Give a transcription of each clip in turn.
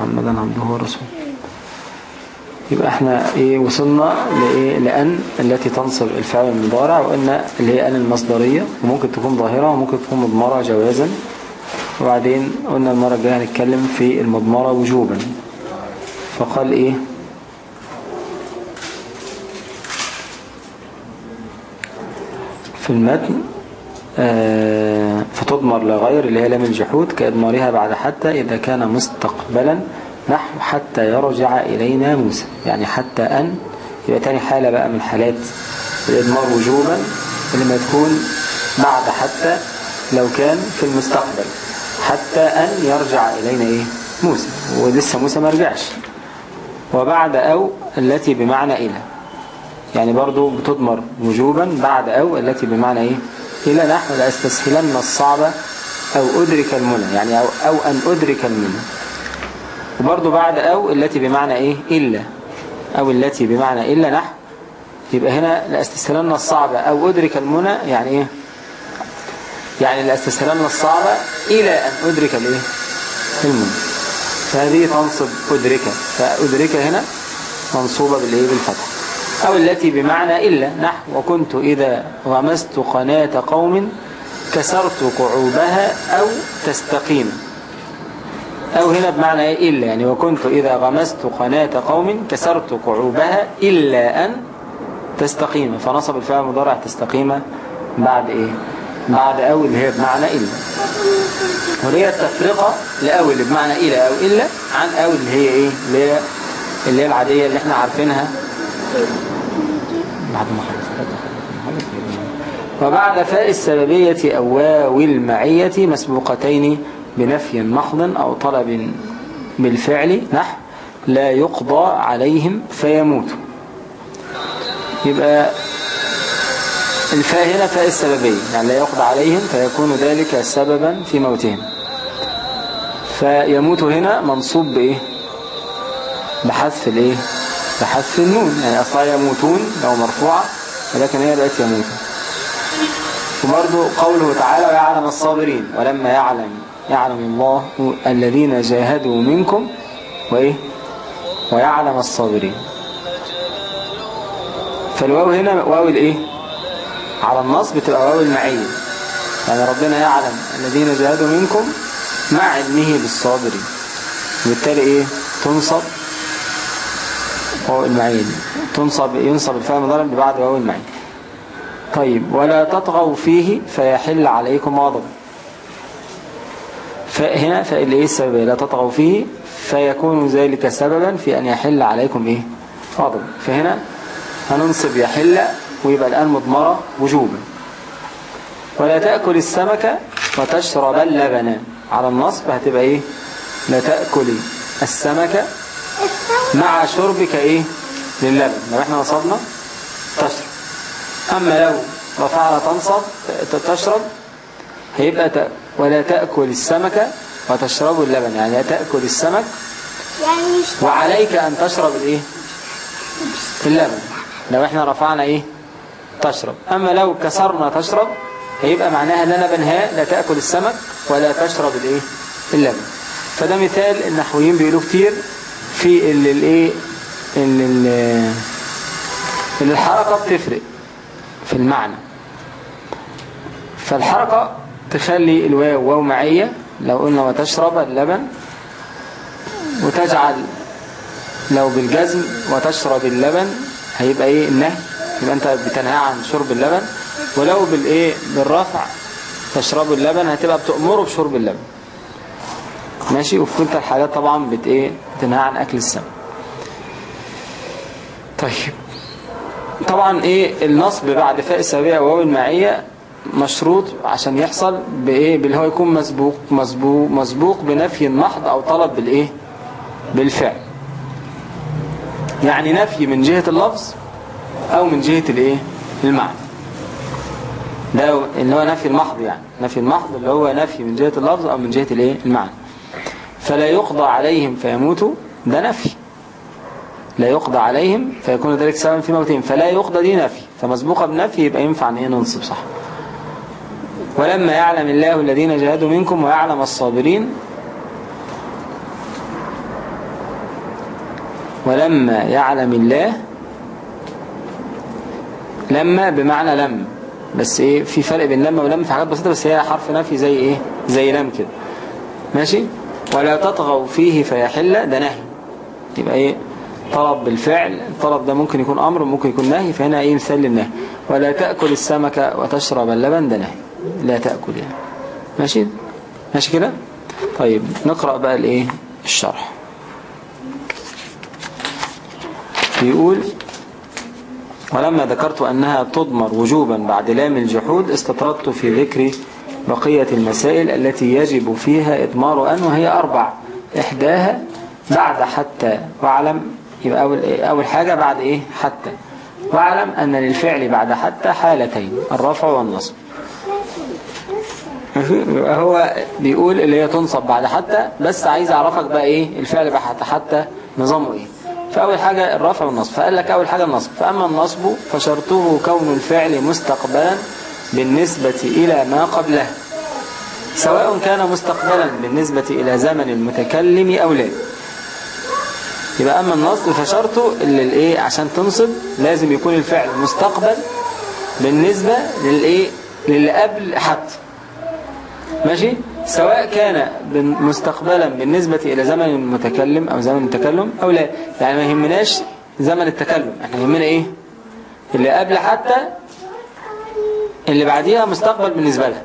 محمدا عبده ورسوله. يبقى إحنا إيه وصلنا لإيه؟ لأن التي تنصب الفعل المضارع وإن اللي هي أن المصدرية وممكن تكون ظاهرة وممكن تكون مضمرة جوازا. وبعدين قلنا المرة الجاية هنتكلم في المضمرة وجوبا. فقال إيه؟ في المتن آه، فتضمر لغير اللي هي لام الجحود كإضمارها بعد حتى إذا كان مستقبلا نحو حتى يرجع إلينا موسى. يعني حتى أن. يبقى تاني حالة بقى من حالات الإضمار وجوبا اللي ما تكون بعد حتى لو كان في المستقبل. حتى أن يرجع إلينا إيه؟ موسى. ولسه موسى ما رجعش. وبعد أو التي بمعنى إلى. يعني برضو بتضمر وجوبا بعد أو التي بمعنى إيه؟ إلى نحو لأستسهلن الصعب أو أدرك المنى يعني أو, أو أن أدرك المنى. وبرضو بعد أو التي بمعنى إيه؟ إلا. أو التي بمعنى إلا نحو. يبقى هنا لأستسهلن الصعب أو أدرك المنى يعني إيه؟ يعني لأستسهلن الصعب إلى أن أدرك الإيه؟ المنى. فهذه تنصب أدرك. فأدرك هنا منصوبة بالإيه؟ بالفتح. أو التي بمعنى إلا. نحو وكنت إذا غمست قناة قوم كسرت قعوبها أو تستقيم. أو هنا بمعنى إيه؟ إلا. يعني وكنت إذا غمست قناة قوم كسرت قعوبها إلا أن تستقيم. فنصب الفعل المضارع تستقيم بعد إيه؟ بعد أو اللي هي بمعنى إلا. وهي التفرقة لأو اللي بمعنى إلى أو إلا عن أو اللي هي إيه؟ اللي هي, اللي هي العادية اللي إحنا عارفينها. بعد ما خلص وبعد فاء السببية أو واو المعية مسبوقتين بنفي محض أو طلب بالفعل نحو لا يقضى عليهم فيموتوا يبقى الفاء هنا فاء السببية يعني لا يقضى عليهم فيكون ذلك سببا في موتهم. فيموت هنا منصوب بإيه؟ بحذف الإيه؟ النون يعني أصلا يموتون لو مرفوعة ولكن هي بقت يموتون. وبرضو قوله تعالى ويعلم الصابرين ولما يعلم يعلم الله الذين جاهدوا منكم وإيه؟ ويعلم الصابرين. فالواو هنا واو الإيه؟ على النص بتبقى واو المعية يعني ربنا يعلم الذين جاهدوا منكم مع علمه بالصابرين. وبالتالي إيه؟ تنصب واو المعين. تنصب ينصب الفعل المضارع بعد واو المعين. طيب ولا تطغوا فيه فيحل عليكم غضب. فهنا فاللي إيه السبب؟ لا تطغوا فيه فيكون ذلك سببا في أن يحل عليكم إيه؟ غضب. فهنا هننصب يحل ويبقى الآن مضمرة وجوبا ولا تأكل السمك وتشرب اللبن. على النصب هتبقى إيه؟ لا تأكل السمك مع شربك إيه؟ للبن. لو إحنا نصبنا تشرب. أما لو رفعنا تنصب تشرب هيبقى ت... ولا تأكل السمك وتشرب اللبن. يعني لا تأكل السمك يعني وعليك أن تشرب الإيه؟ اللبن. لو إحنا رفعنا إيه؟ تشرب. أما لو كسرنا تشرب هيبقى معناها ان أنا بنهاء لا تأكل السمك ولا تشرب الإيه؟ اللبن. فده مثال النحويين بيقولوا كتير في اللي الايه اللي اللي الحركة بتفرق في المعنى. فالحركة تخلي الواو واو معية لو قلنا وتشرب اللبن وتجعل لو بالجزم وتشرب اللبن هيبقى إيه؟ النهي. يبقى أنت بتنهى عن شرب اللبن. ولو بالايه بالرفع تشرب اللبن هتبقى بتأمره بشرب اللبن. ماشي؟ وفي كل الحالات طبعا بت إيه؟ بتنهى عن أكل السمك. طيب. طبعا إيه النصب بعد فاء السببية وواو المعية مشروط عشان يحصل بإيه باللي هو يكون مسبوق مسبوق مسبوق بنفي محض أو طلب بالإيه بالفعل. يعني نفي من جهة اللفظ أو من جهة الإيه المعنى. ده اللي هو نفي المحض يعني. نفي المحض اللي هو نفي من جهة اللفظ أو من جهة الإيه المعنى. فلا يقضى عليهم فيموتوا. ده نفي. لا يقضى عليهم فيكون ذلك سببا في موتهم. فلا يقضى دي نفي. فمسبوقة بنفي يبقى ينفع إن إيه ننصب صح. ولما يعلم الله الذين جاهدوا منكم ويعلم الصابرين ولما يعلم الله لما بمعنى لم بس إيه في فرق بين لما ولما في حاجات بسيطة بس هي حرف نفي زي إيه زي لم كده. ماشي؟ ولا تطغوا فيه فيحل ده نهي يبقى إيه؟ طلب بالفعل الطلب ده ممكن يكون أمر ممكن يكون نهي فهنا إيه مثال للنهي؟ ولا تأكل السمك وتشرب اللبن ده نهي لا تأكل يعني. ماشي؟ ماشي كده؟ طيب نقرأ بقى الإيه؟ الشرح. بيقول ولما ذكرت أنها تضمر وجوبا بعد لام الجحود استطردت في ذكر بقية المسائل التي يجب فيها إضمار أن وهي أربع. إحداها بعد حتى واعلم يبقى أول, أول حاجة بعد إيه؟ حتى. واعلم أن للفعل بعد حتى حالتين الرفع والنصب. هو بيقول اللي هي تنصب بعد حتى بس عايز أعرفك بقى إيه؟ الفعل بعد حتى نظامه إيه؟ فأول حاجة الرفع والنصب. فقال لك أول حاجة النصب. فأما النصب فشرطه كون الفعل مستقبلا بالنسبة إلى ما قبله. سواء كان مستقبلا بالنسبة إلى زمن المتكلم أو لا. يبقى أما النصب فشرطه اللي الإيه عشان تنصب لازم يكون الفعل مستقبل بالنسبة للإيه؟ للي قبل حتى. ماشي؟ سواء كان مستقبلا بالنسبة إلى زمن المتكلم أو زمن التكلم أو لا. يعني ما يهمناش زمن التكلم. إحنا يهمنا إيه؟ اللي قبل حتى اللي بعديها مستقبل بالنسبة لها.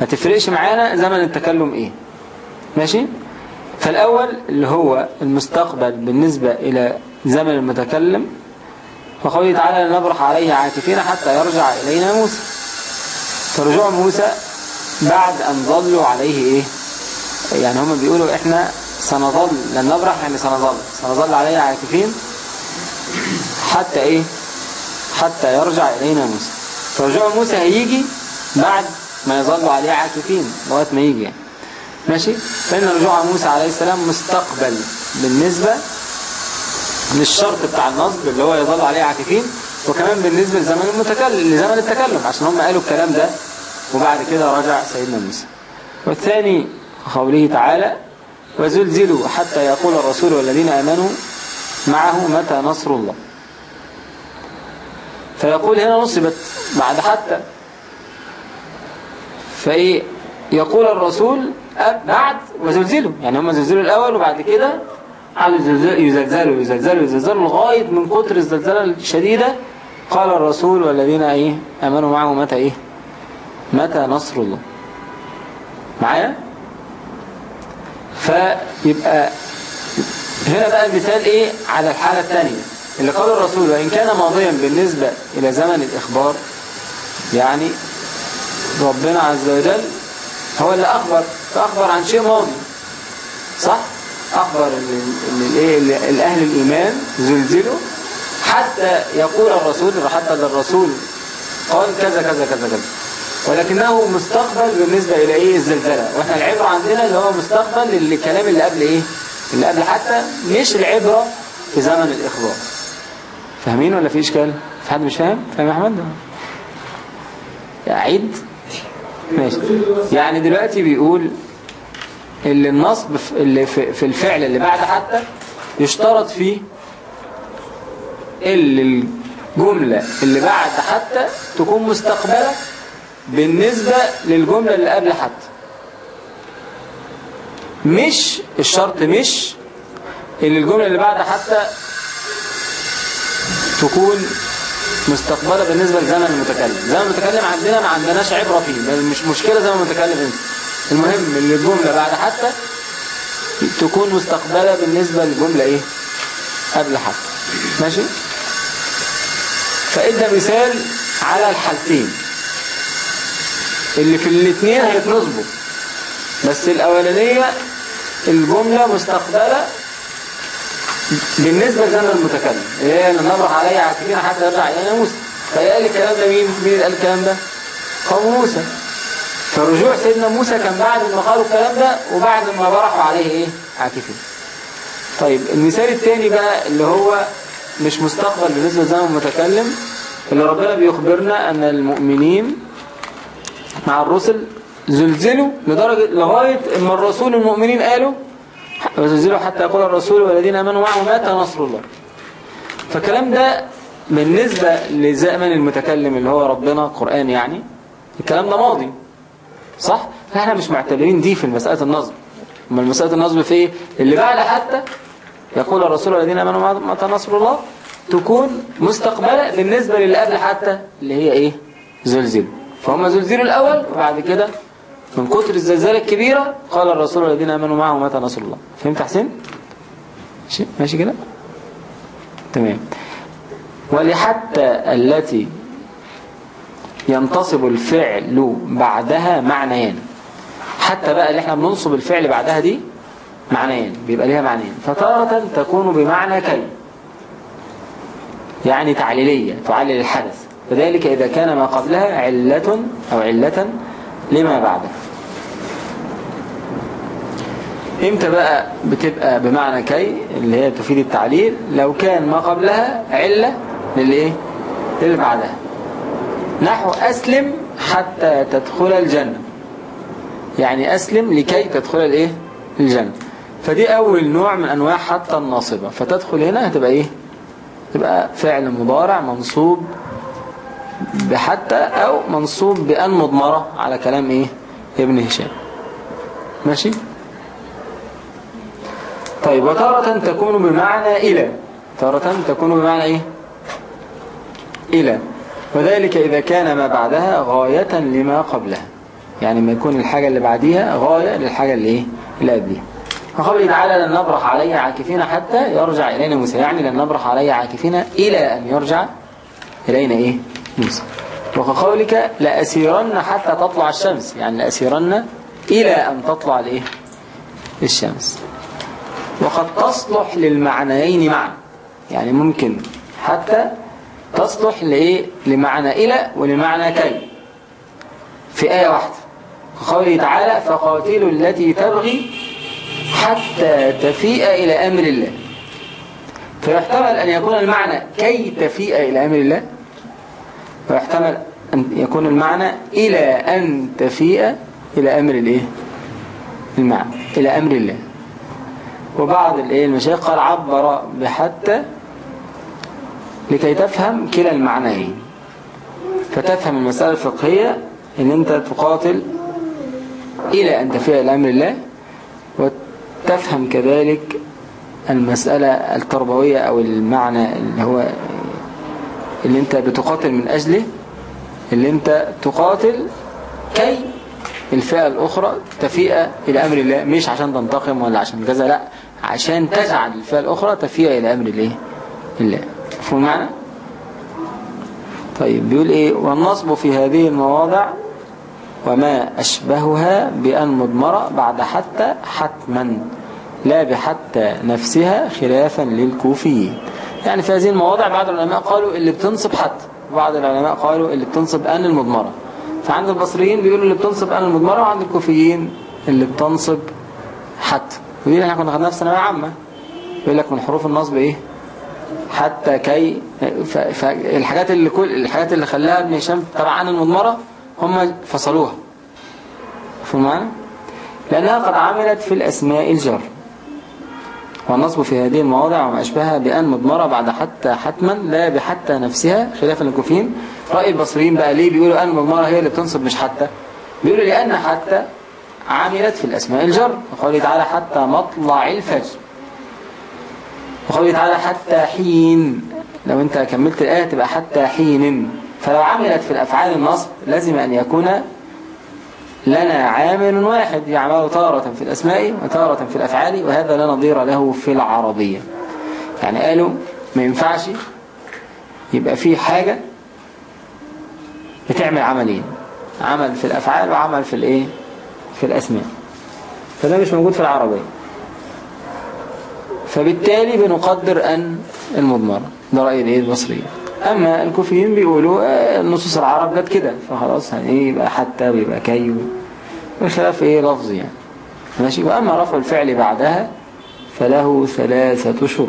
ما تفرقش معانا زمن التكلم إيه. ماشي؟ فالأول اللي هو المستقبل بالنسبة إلى زمن المتكلم وقوله تعالى لنبرح عليه عاكفين حتى يرجع إلينا موسى. فرجوع موسى بعد أن ظلوا عليه إيه؟ يعني هم بيقولوا إحنا سنظل لن نبرح يعني سنظل. سنظل عليه عاكفين حتى إيه؟ حتى يرجع إلينا موسى. فرجوع موسى هيجي بعد ما يظلوا عليه عاكفين لغاية ما يجي يعني. ماشي؟ فإن رجوع موسى عليه السلام مستقبل بالنسبة للشرط بتاع النصب اللي هو يظل عليه عاكفين وكمان بالنسبة لزمن المتكلم لزمن التكلم عشان هم قالوا الكلام ده وبعد كده رجع سيدنا موسى. والثاني قوله تعالى وزلزلوا حتى يقول الرسول والذين آمنوا معه متى نصر الله. فيقول هنا نصبت بعد حتى. فإيه؟ يقول الرسول بعد وزلزلوا. يعني هم زلزلوا الأول وبعد كده قعدوا يزلزلوا يزلزلوا يزلزلوا لغاية من كتر الزلزلة الشديدة. قال الرسول والذين إيه؟ آمنوا معه متى إيه؟ متى نصر الله. معايا؟ فيبقى هنا بقى المثال إيه؟ على الحالة الثانية اللي قال الرسول وإن كان ماضيا بالنسبة إلى زمن الإخبار يعني ربنا عز وجل هو اللي أخبر فأخبر عن شيء ماضي. صح؟ أخبر الايه الأهل الإيمان زلزلوا حتى يقول الرسول حتى الرسول قال كذا كذا كذا كذا. ولكنه مستقبل بالنسبة إلى إيه الزلزلة. وإحنا العبرة عندنا اللي هو مستقبل للكلام اللي قبل إيه؟ اللي قبل حتى مش العبرة في زمن الإخبار. فاهمين ولا في إشكال؟ في حد مش فاهم؟ فاهم يا أحمد؟ أعيد ماشي. يعني دلوقتي بيقول اللي النصب اللي في الفعل اللي بعد حتى يشترط فيه اللي الجملة اللي بعد حتى تكون مستقبلة بالنسبة للجملة اللي قبل حتى. مش الشرط مش اللي الجملة اللي بعد حتى تكون مستقبلة بالنسبة لزمن المتكلم. زمن المتكلم عندنا ما عندناش عبرة فيه. مش مشكلة زمن المتكلم انت. المهم اللي الجملة بعد حتى تكون مستقبلة بالنسبة للجملة إيه؟ قبل حتى. ماشي؟ فإدى مثال على الحالتين. اللي في الاثنين هيتنصبوا. بس الأولانية الجملة مستقبلة بالنسبة لزمن المتكلم. اللي هي نبرح عليها عاكفين حتى يرجع إلينا موسى. فقال الكلام ده مين مين قال الكلام ده؟ قوم موسى. فرجوع سيدنا موسى كان بعد ما قالوا الكلام ده وبعد ما برحوا عليه إيه؟ عاكفين. طيب المثال الثاني بقى اللي هو مش مستقبل بالنسبة لزمن المتكلم اللي ربنا بيخبرنا أن المؤمنين مع الرسل زلزلوا لدرجة لغاية أما الرسول المؤمنين قالوا وزلزلوا حتى يقول الرسول والذين آمنوا معه متى نصر الله فالكلام ده بالنسبة لزمن المتكلم اللي هو ربنا قرآن يعني الكلام ده ماضي صح؟ إحنا مش معتبرين دي في مسألة النصب اما مسألة النصب في إيه؟ اللي بعد حتى يقول الرسول والذين آمنوا متى نصر الله تكون مستقبلة بالنسبة للي قبل حتى اللي هي إيه؟ زلزلوا فهم زلزلوا الأول وبعد كده من كتر الزلزال الكبيرة قال الرسول والذين آمنوا معه متى نصر الله. فهمت حسين؟ ماشي؟ كده؟ تمام. ولحتى التي ينتصب الفعل بعدها معنيان. حتى بقى اللي إحنا بننصب الفعل بعدها دي معنيان بيبقى ليها معنيين. فتارة تكون بمعنى كي يعني تعليلية تعلل الحدث. وذلك إذا كان ما قبلها علة أو علة لما بعدها إمتى بقى بتبقى بمعنى كي اللي هي تفيد التعليل؟ لو كان ما قبلها علة للإيه؟ للي بعدها نحو أسلم حتى تدخل الجنة. يعني أسلم لكي تدخل الإيه؟ الجنة. فدي أول نوع من أنواع حتى الناصبة. فتدخل هنا هتبقى إيه؟ تبقى فعل مضارع منصوب بحتى أو منصوب بأن مضمرة على كلام إيه؟ ابن هشام. ماشي؟ طيب وتارة تكون بمعنى إلى. تارة تكون بمعنى إيه؟ إلى. وذلك إذا كان ما بعدها غاية لما قبلها. يعني ما يكون الحاجة اللي بعديها غاية للحاجة اللي إيه؟ اللي قبلها وقوله تعالى لن نبرح عليه عاكفين حتى يرجع إلينا موسى. يعني لن نبرح عليه عاكفين إلى أن يرجع إلينا إيه؟ موسى. وكقولك لأسيرن حتى تطلع الشمس. يعني لأسيرن إلى أن تطلع الإيه؟ الشمس. وقد تصلح للمعنيين معا. يعني ممكن حتى تصلح لإيه؟ لمعنى إلى ولمعنى كي. في آية واحدة. قوله تعالى فقاتلوا التي تبغي حتى تفيء إلى أمر الله. فيحتمل أن يكون المعنى كي تفيء إلى أمر الله. ويحتمل أن يكون المعنى إلى أن تفيء إلى أمر الإيه؟ المعنى إلى أمر الله. وبعض الإيه المشايخ قال عبر بحتى لكي تفهم كلا المعنيين. فتفهم المسألة الفقهية إن أنت تقاتل إلى أن تفيء إلى أمر الله وتفهم كذلك المسألة التربوية أو المعنى اللي هو اللي أنت بتقاتل من أجله اللي أنت تقاتل كي الفئة الأخرى تفيء إلى أمر الله مش عشان تنتقم ولا عشان كذا لأ عشان تجعل الفئة الأخرى تفيء إلى أمر الله الله. مفهوم معنى طيب بيقول إيه؟ والنصب في هذه المواضع وما أشبهها بأن مضمرة بعد حتى حتما لا بحتى نفسها خلافا للكوفيين. يعني في هذه المواضع بعض العلماء قالوا اللي بتنصب حتى بعض العلماء قالوا اللي بتنصب أن المضمرة. فعند البصريين بيقولوا اللي بتنصب أن المضمرة وعند الكوفيين اللي بتنصب حتى. ودي إحنا كنا خدناها في ثانوية عامة. يقول لك من حروف النصب إيه؟ حتى كي فالحاجات اللي كل الحاجات اللي خلاها ابن هشام تبع عن المضمرة هم فصلوها. في المعنى لأنها قد عملت في الأسماء الجر. والنصب في هذه المواضع وما أشبهها بأن مضمرة بعد حتى حتما لا بحتى نفسها خلافا للكوفيين رأي البصريين بقى ليه بيقولوا أن مضمرة هي اللي بتنصب مش حتى؟ بيقولوا لأن حتى عملت في الأسماء الجر. وقوله تعالى حتى مطلع الفجر. وقوله تعالى حتى حين. لو انت كملت الآية تبقى حتى حين. فلو عملت في الأفعال النصب لازم أن يكون لنا عامل واحد يعمل تارة في الأسماء وتارة في الأفعال وهذا لا نظير له في العربية. يعني قالوا ما ينفعش يبقى في حاجة بتعمل عملين. عمل في الأفعال وعمل في الإيه؟ في الأسماء. فده مش موجود في العربية. فبالتالي بنقدر أن المضمرة. ده رأي الإيه؟ البصرية أما الكوفيين بيقولوا آه نصوص العرب جت كده. فخلاص يعني إيه؟ يبقى حتى ويبقى كي. بخلاف إيه؟ لفظ يعني. ماشي؟ وأما رفع الفعل بعدها فله ثلاثة شروط.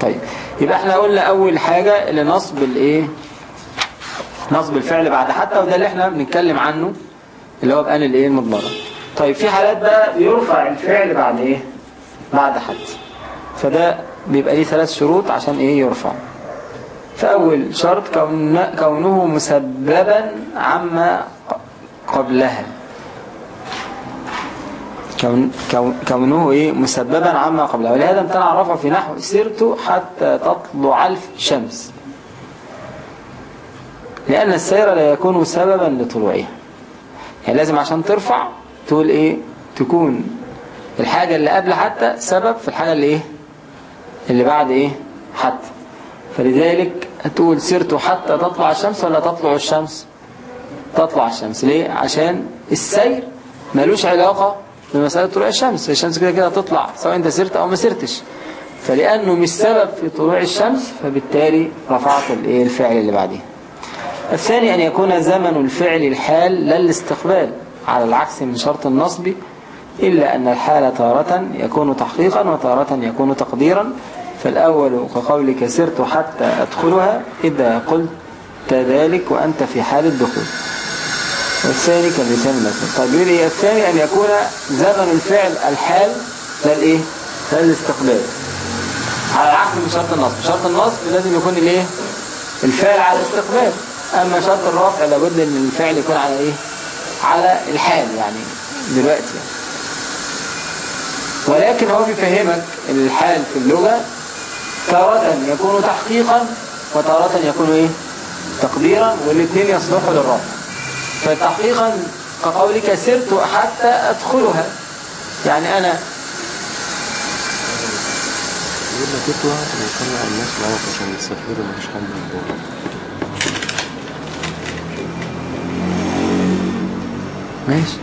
طيب. يبقى إحنا قلنا أول حاجة لنصب الإيه؟ نصب الفعل بعد حتى وده اللي إحنا بنتكلم عنه. اللي هو بأن الإيه؟ المضمرة. طيب في حالات بقى بيرفع الفعل بعد إيه؟ بعد حد. فده بيبقى ليه ثلاث شروط عشان إيه؟ يرفع. فأول شرط كون كونه مسببا عما قبلها. كون كون كونه إيه؟ مسببا عما قبلها. ولهذا امتنع الرفع في نحو سرت حتى تطلع الشمس لأن السير لا يكون سببا لطلوعها. يعني لازم عشان ترفع تقول إيه؟ تكون الحاجة اللي قبل حتى سبب في الحاجة اللي إيه؟ اللي بعد إيه؟ حتى. فلذلك هتقول سرت حتى تطلع الشمس ولا تطلع الشمس؟ تطلع الشمس. ليه؟ عشان السير ملوش علاقة بمسألة طلوع الشمس. الشمس كده كده تطلع سواء أنت سرت أو ما سرتش فلأنه مش سبب في طلوع الشمس فبالتالي رفعت الفعل اللي بعديه. الثاني أن يكون زمن الفعل الحال لا الاستقبال على العكس من شرط النصب إلا أن الحال تارة يكون تحقيقا وتارة يكون تقديرا. فالأول كقولك سرت حتى أدخلها إذا قلت ذلك وأنت في حال الدخول. والثاني كمثال مثل. طيب يقول الثاني أن يكون زمن الفعل الحال لا الإيه؟ لا الاستقبال. على العكس من شرط النصب. شرط النصب لازم يكون الإيه؟ الفعل على الاستقبال. أما شرط الرفع لابد أن الفعل يكون على إيه؟ على الحال يعني دلوقتي. يعني. ولكن هو بيفهمك الحال في اللغة تارة يكون تحقيقا وتارة يكون إيه؟ تقديرا والاثنين يصلحوا للرفع. فتحقيقا كقولك سرت حتى أدخلها. يعني أنا يقول لك ويطلع الناس معاك عشان يسافروا مفيش حد من ماشي.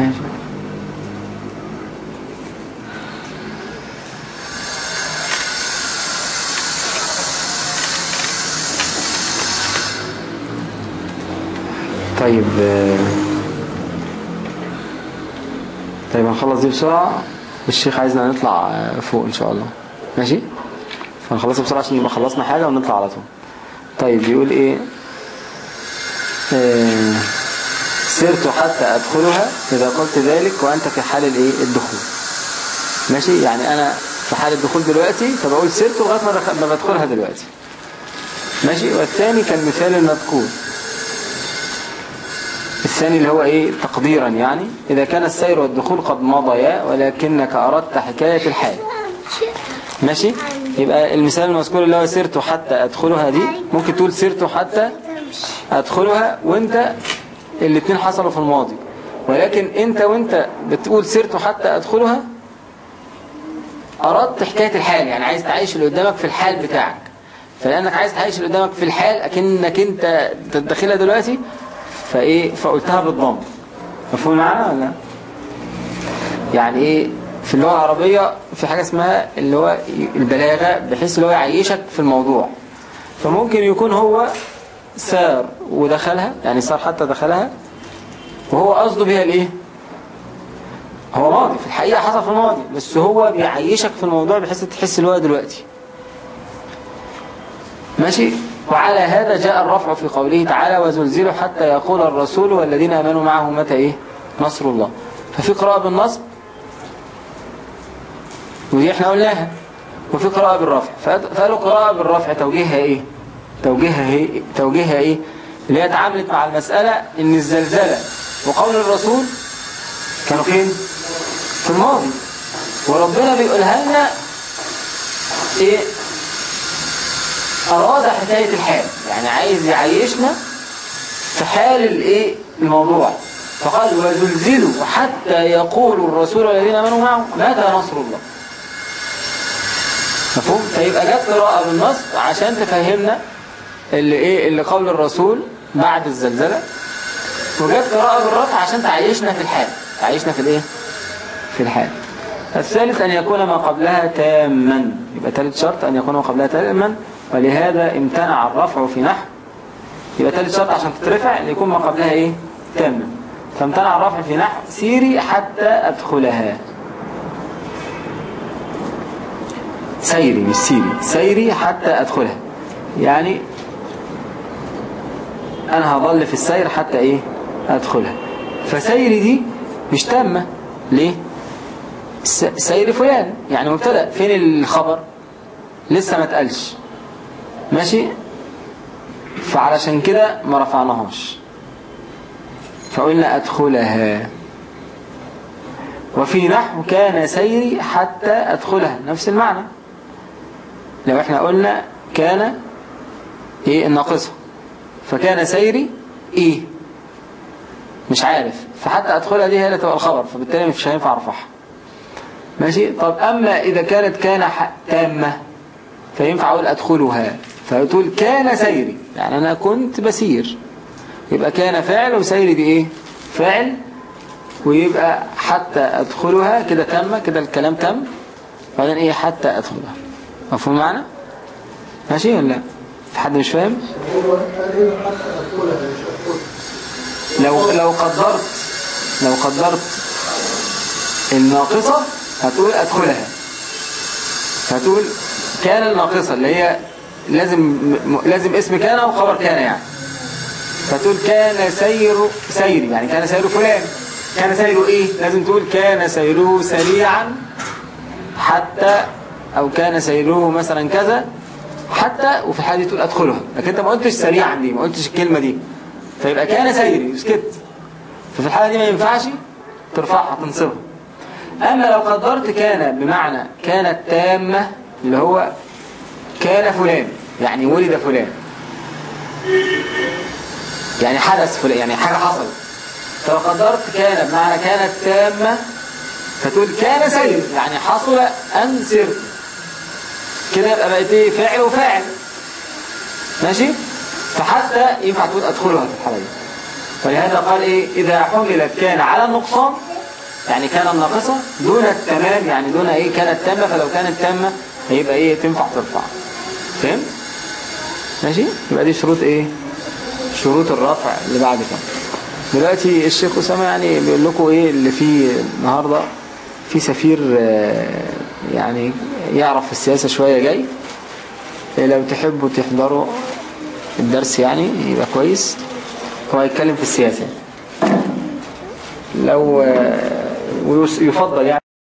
ماشي. طيب آه، طيب هنخلص دي بسرعة الشيخ عايزنا نطلع آه، فوق إن شاء الله. ماشي؟ فنخلصها بسرعة عشان نبقى خلصنا حاجة ونطلع على طول. طيب بيقول إيه؟ آه، سرت حتى أدخلها إذا قلت ذلك وأنت في حال الإيه؟ الدخول. ماشي؟ يعني أنا في حال الدخول دلوقتي فبقول سرت لغاية ما دخل- ما بدخلها دلوقتي. ماشي؟ والثاني كالمثال المذكور. الثاني اللي هو إيه؟ تقديرا يعني. إذا كان السير والدخول قد مضيا ولكنك أردت حكاية الحال. ماشي؟ يبقى المثال المذكور اللي هو سرت حتى أدخلها دي ممكن تقول سرت حتى أدخلها وأنت الاثنين حصلوا في الماضي. ولكن انت وانت بتقول سرت حتى أدخلها أردت حكاية الحال يعني عايز تعيش اللي قدامك في الحال بتاعك. فلأنك عايز تعيش اللي قدامك في الحال أكنك انت تدخلها دلوقتي فإيه فقلتها بالضم. مفهوم معنا ولا؟ لا؟ يعني إيه في اللغة العربية في حاجة اسمها اللي هو البلاغة بحيث اللي هو يعيشك في الموضوع. فممكن يكون هو سار ودخلها يعني سار حتى دخلها وهو قصده بيها الإيه؟ هو ماضي في الحقيقة حصل في الماضي بس هو بيعيشك في الموضوع بحيث تحس اللي هو دلوقتي. ماشي؟ وعلى هذا جاء الرفع في قوله تعالى وزلزلوا حتى يقول الرسول والذين آمنوا معه متى إيه؟ نصر الله. ففي قراءة بالنصب ودي إحنا قلناها وفي قراءة بالرفع. فقال- فقالوا قراءة بالرفع توجيهها إيه؟ توجيهها إيه؟ توجيهها إيه؟ اللي هي اتعاملت مع المسألة إن الزلزلة وقول الرسول كانوا فين؟ في الماضي. وربنا بيقولها لنا إيه؟ أراد حكاية الحال. يعني عايز يعيشنا في حال الإيه؟ الموضوع. فقال وزلزلوا حتى يقول الرسول والذين آمنوا معه متى نصر الله؟ مفهوم؟ فيبقى جت قراءة بالنصب عشان تفهمنا اللي إيه؟ اللي قول الرسول بعد الزلزلة. وجت قراءة بالرفع عشان تعيشنا في الحال. تعيشنا في الإيه؟ في الحال. الثالث أن يكون ما قبلها تاما. يبقى ثالث شرط أن يكون ما قبلها تاما. ولهذا امتنع الرفع في نحو. يبقى ثالث شرط عشان تترفع أن يكون ما قبلها إيه؟ تاما. فامتنع الرفع في نحو سيري حتى أدخلها. سيري مش سيري. سيري حتى أدخلها. يعني أنا هظل في السير حتى إيه؟ أدخلها. فسيري دي مش تامة. ليه؟ سير فلان. يعني مبتدأ. فين الخبر؟ لسه ما اتقالش. ماشي؟ فعلشان كده ما رفعناهاش فقلنا أدخلها. وفي نحو كان سيري حتى أدخلها. نفس المعنى. لو إحنا قلنا كان إيه؟ الناقصة فكان سيري إيه؟ مش عارف. فحتى أدخلها دي هي اللي تبقى الخبر فبالتالي مش هينفع أرفعها. ماشي؟ طب أما إذا كانت كان تامة فينفع أقول أدخلها؟ فتقول كان سيري. يعني أنا كنت بسير. يبقى كان فاعل وسيري دي إيه؟ فاعل ويبقى حتى أدخلها كده تم كده الكلام تم بعدين إيه؟ حتى أدخلها. مفهوم معنا؟ ماشي ولا لا؟ في حد مش فاهم؟ لو لو قدرت لو قدرت الناقصة هتقول أدخلها. هتقول كان الناقصة اللي هي لازم لازم اسم كان وخبر كان يعني. فتقول كان سير سيري يعني كان سير فلان. كان سيره إيه؟ لازم تقول كان سيره سريعا حتى أو كان سيره مثلا كذا حتى وفي الحالة دي تقول أدخلها. لكن أنت ما قلتش سريعا دي ما قلتش الكلمة دي. فيبقى كان سيري اسكت ففي الحالة دي ما ينفعش ترفعها تنصبها. أما لو قدرت كان بمعنى كانت تامة اللي هو كان فلان يعني ولد فلان. يعني حدث فلان يعني حاجة حصلت. فلو قدرت كان بمعنى كانت تامة فتقول كان سير يعني حصل أن سرت. كده يبقى بقت إيه؟ فاعل وفاعل. ماشي؟ فحتى ينفع تقول أدخلها في الحالة دي ولهذا قال إيه؟ إذا حملت كان على النقصان يعني كان الناقصة دون التمام يعني دون إيه؟ كانت تامة فلو كانت تامة هيبقى إيه؟ تنفع ترفع. فهمت؟ ماشي؟ يبقى دي شروط إيه؟ شروط الرفع اللي بعد كده. دلوقتي الشيخ أسامة يعني بيقول لكم إيه اللي فيه النهاردة؟ في سفير آه، يعني يعرف السياسة شوية جاي. إيه لو تحبوا تحضروا الدرس يعني يبقى كويس. هو هيتكلم في السياسة. لو آه، ويفضل يعني.